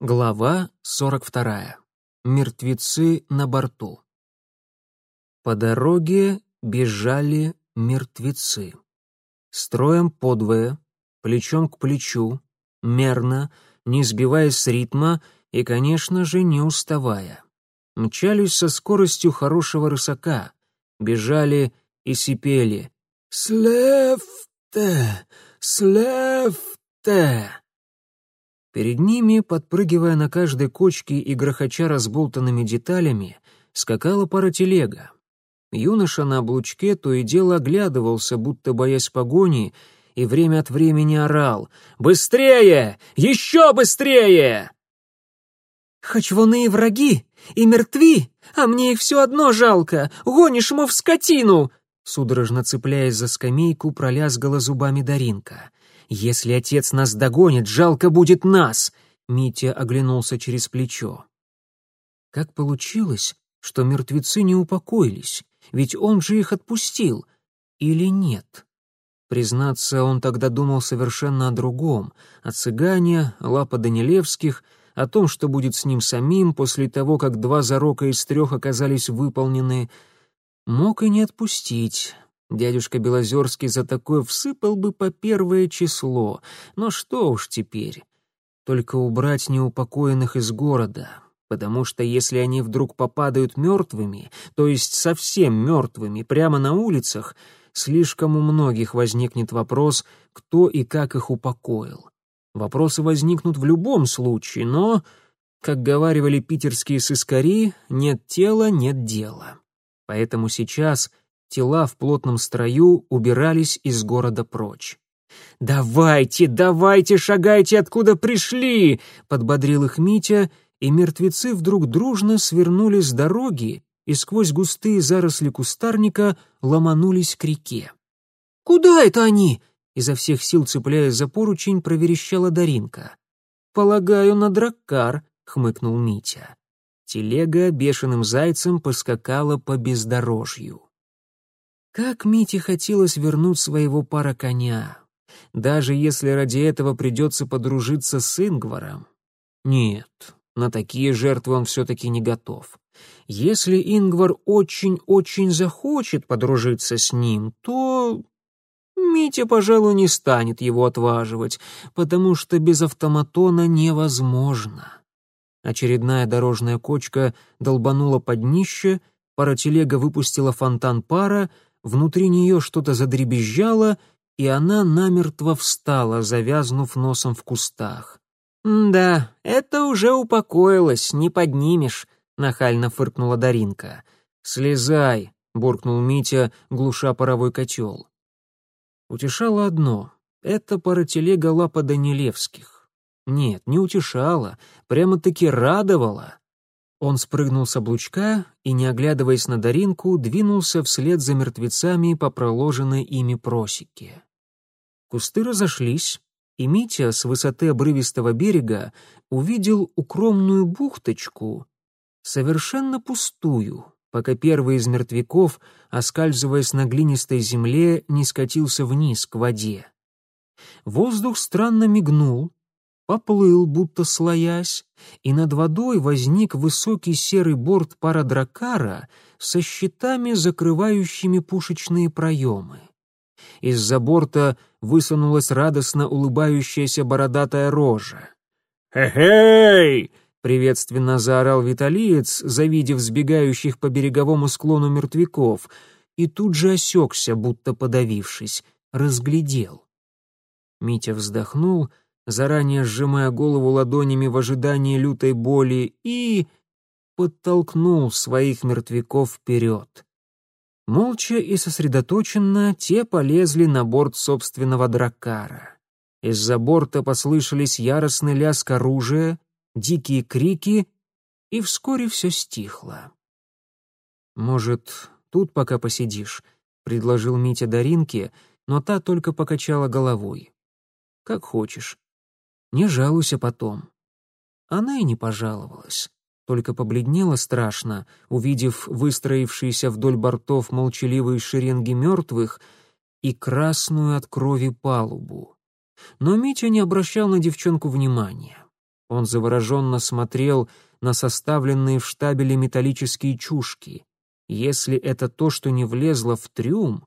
Глава 42. Мертвецы на борту. По дороге бежали мертвецы. Строем подвое, плечом к плечу, мерно, не сбиваясь с ритма и, конечно же, не уставая. Мчались со скоростью хорошего рысака, бежали и сипели «Слевте! Слевте!» Перед ними, подпрыгивая на каждой кочке и грохоча разболтанными деталями, скакала пара телега. Юноша на облучке то и дело оглядывался, будто боясь погони, и время от времени орал «Быстрее! Еще быстрее!» «Хоть враги и мертви, а мне их все одно жалко! Гонишь, мов скотину!» Судорожно цепляясь за скамейку, пролязгала зубами Даринка. «Если отец нас догонит, жалко будет нас!» Митя оглянулся через плечо. Как получилось, что мертвецы не упокоились? Ведь он же их отпустил. Или нет? Признаться, он тогда думал совершенно о другом. О цыгане, Лапа Данилевских, о том, что будет с ним самим после того, как два зарока из трех оказались выполнены. Мог и не отпустить. Дядюшка Белозерский за такое всыпал бы по первое число, но что уж теперь. Только убрать неупокоенных из города, потому что если они вдруг попадают мертвыми, то есть совсем мертвыми, прямо на улицах, слишком у многих возникнет вопрос, кто и как их упокоил. Вопросы возникнут в любом случае, но, как говаривали питерские сыскари, нет тела — нет дела. Поэтому сейчас — Тела в плотном строю убирались из города прочь. «Давайте, давайте, шагайте, откуда пришли!» — подбодрил их Митя, и мертвецы вдруг дружно свернули с дороги и сквозь густые заросли кустарника ломанулись к реке. «Куда это они?» — изо всех сил цепляясь за поручень, проверещала Даринка. «Полагаю, на драккар», — хмыкнул Митя. Телега бешеным зайцем поскакала по бездорожью. Как Мите хотелось вернуть своего пара коня, даже если ради этого придется подружиться с Ингваром. Нет, на такие жертвы он все-таки не готов. Если Ингвар очень-очень захочет подружиться с ним, то... Митя, пожалуй, не станет его отваживать, потому что без автоматона невозможно. Очередная дорожная кочка долбанула под днище, паротелега выпустила фонтан пара — Внутри нее что-то задребезжало, и она намертво встала, завязнув носом в кустах. «Да, это уже упокоилось, не поднимешь», — нахально фыркнула Даринка. «Слезай», — буркнул Митя, глуша паровой котел. Утешало одно — это паротелега Лапа Данилевских. Нет, не утешала, прямо-таки радовала. Он спрыгнул с облучка и, не оглядываясь на Даринку, двинулся вслед за мертвецами по проложенной ими просеке. Кусты разошлись, и Митя с высоты обрывистого берега увидел укромную бухточку, совершенно пустую, пока первый из мертвяков, оскальзываясь на глинистой земле, не скатился вниз к воде. Воздух странно мигнул, поплыл, будто слоясь, и над водой возник высокий серый борт парадракара со щитами, закрывающими пушечные проемы. Из-за борта высунулась радостно улыбающаяся бородатая рожа. «Хе-хей!» — приветственно заорал виталиец, завидев сбегающих по береговому склону мертвяков, и тут же осекся, будто подавившись, разглядел. Митя вздохнул — заранее сжимая голову ладонями в ожидании лютой боли, и подтолкнул своих мертвяков вперед. Молча и сосредоточенно те полезли на борт собственного дракара. Из-за борта послышались яростный лязг оружия, дикие крики, и вскоре все стихло. «Может, тут пока посидишь?» — предложил Митя Даринке, но та только покачала головой. «Как хочешь. Не жалуйся потом». Она и не пожаловалась, только побледнела страшно, увидев выстроившиеся вдоль бортов молчаливые шеренги мертвых и красную от крови палубу. Но Митя не обращал на девчонку внимания. Он завороженно смотрел на составленные в штабеле металлические чушки. Если это то, что не влезло в трюм...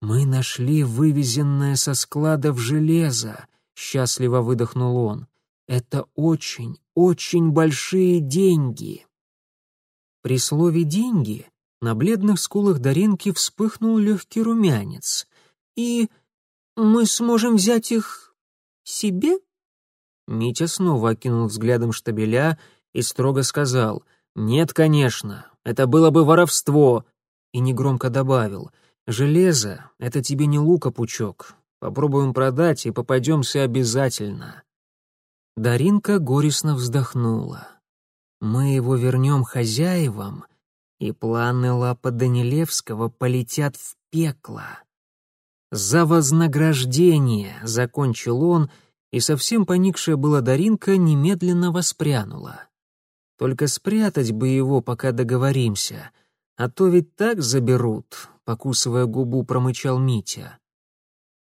«Мы нашли вывезенное со складов железо», — счастливо выдохнул он. «Это очень, очень большие деньги». При слове «деньги» на бледных скулах Даринки вспыхнул легкий румянец. «И мы сможем взять их себе?» Митя снова окинул взглядом штабеля и строго сказал «Нет, конечно, это было бы воровство», и негромко добавил «Железо — это тебе не лука, пучок. Попробуем продать и попадемся обязательно». Даринка горестно вздохнула. «Мы его вернем хозяевам, и планы Лапа Данилевского полетят в пекло». «За вознаграждение!» — закончил он — и совсем поникшая была Даринка немедленно воспрянула. «Только спрятать бы его, пока договоримся, а то ведь так заберут», — покусывая губу, промычал Митя.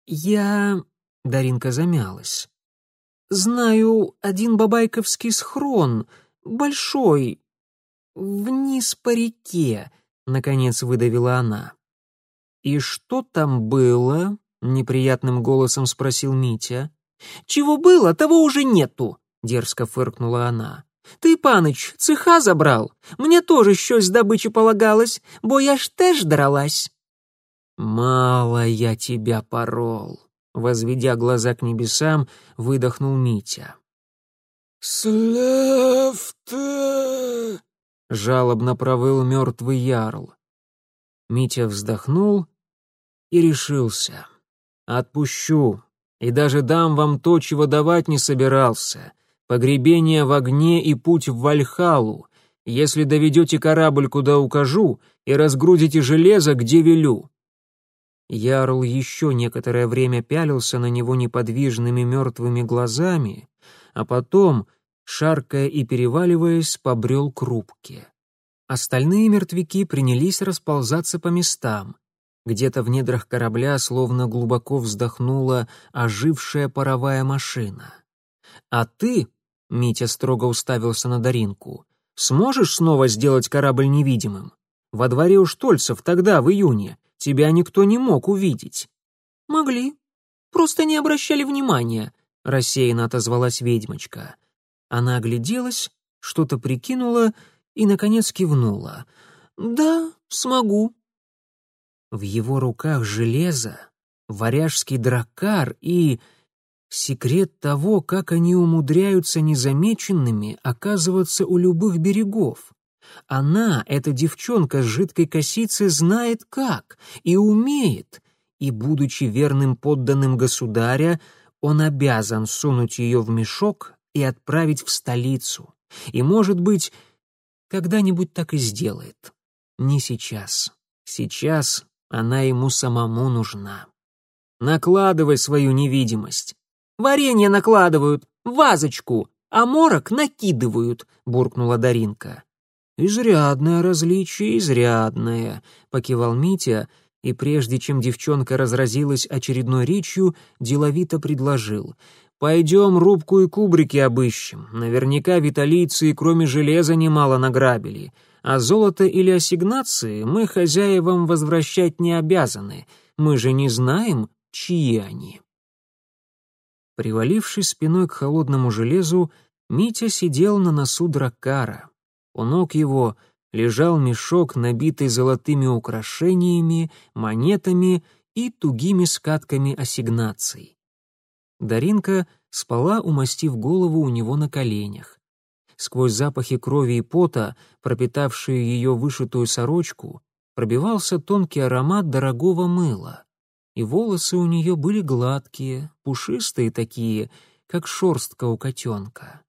«Я...» — Даринка замялась. «Знаю один бабайковский схрон, большой, вниз по реке», — наконец выдавила она. «И что там было?» — неприятным голосом спросил Митя. «Чего было, того уже нету», — дерзко фыркнула она. «Ты, паныч, цеха забрал? Мне тоже щось з добычи полагалось, бо я ж теж дралась». «Мало я тебя порол», — возведя глаза к небесам, выдохнул Митя. «Славте!» — жалобно провыл мертвый ярл. Митя вздохнул и решился. «Отпущу, и даже дам вам то, чего давать не собирался. Погребение в огне и путь в Вальхалу, если доведете корабль, куда укажу, и разгрузите железо, где велю». Ярл еще некоторое время пялился на него неподвижными мертвыми глазами, а потом, шаркая и переваливаясь, побрел к рубке. Остальные мертвяки принялись расползаться по местам. Где-то в недрах корабля словно глубоко вздохнула ожившая паровая машина. «А ты», — Митя строго уставился на Даринку, — «сможешь снова сделать корабль невидимым? Во дворе у Штольцев тогда, в июне, тебя никто не мог увидеть». «Могли. Просто не обращали внимания», — рассеянно отозвалась ведьмочка. Она огляделась, что-то прикинула и, наконец, кивнула. «Да, смогу». В его руках железо, варяжский драккар и... Секрет того, как они умудряются незамеченными оказываться у любых берегов. Она, эта девчонка с жидкой косицей, знает как и умеет, и, будучи верным подданным государя, он обязан сунуть ее в мешок и отправить в столицу. И, может быть, когда-нибудь так и сделает. Не сейчас. Сейчас она ему самому нужна. Накладывай свою невидимость. Варенье накладывают, вазочку, а морок накидывают, буркнула Даринка. Изрядное различие, изрядное, покивал Митя, и прежде чем девчонка разразилась очередной речью, деловито предложил. «Пойдем рубку и кубрики обыщем. Наверняка виталийцы, кроме железа, немало награбили а золото или ассигнации мы хозяевам возвращать не обязаны, мы же не знаем, чьи они. Привалившись спиной к холодному железу, Митя сидел на носу дракара. У ног его лежал мешок, набитый золотыми украшениями, монетами и тугими скатками ассигнаций. Даринка спала, умастив голову у него на коленях. Сквозь запахи крови и пота, пропитавшие ее вышитую сорочку, пробивался тонкий аромат дорогого мыла. И волосы у нее были гладкие, пушистые такие, как шерстка у котенка.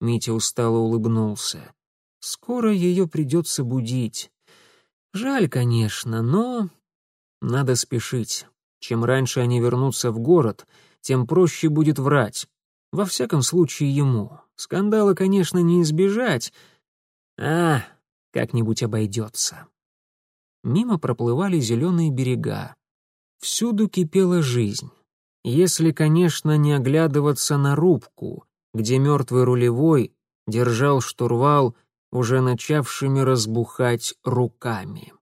Митя устало улыбнулся. Скоро ее придется будить. Жаль, конечно, но... Надо спешить. Чем раньше они вернутся в город, тем проще будет врать. Во всяком случае, ему. Скандала, конечно, не избежать. А, как-нибудь обойдется. Мимо проплывали зеленые берега. Всюду кипела жизнь. Если, конечно, не оглядываться на рубку, где мертвый рулевой держал штурвал уже начавшими разбухать руками.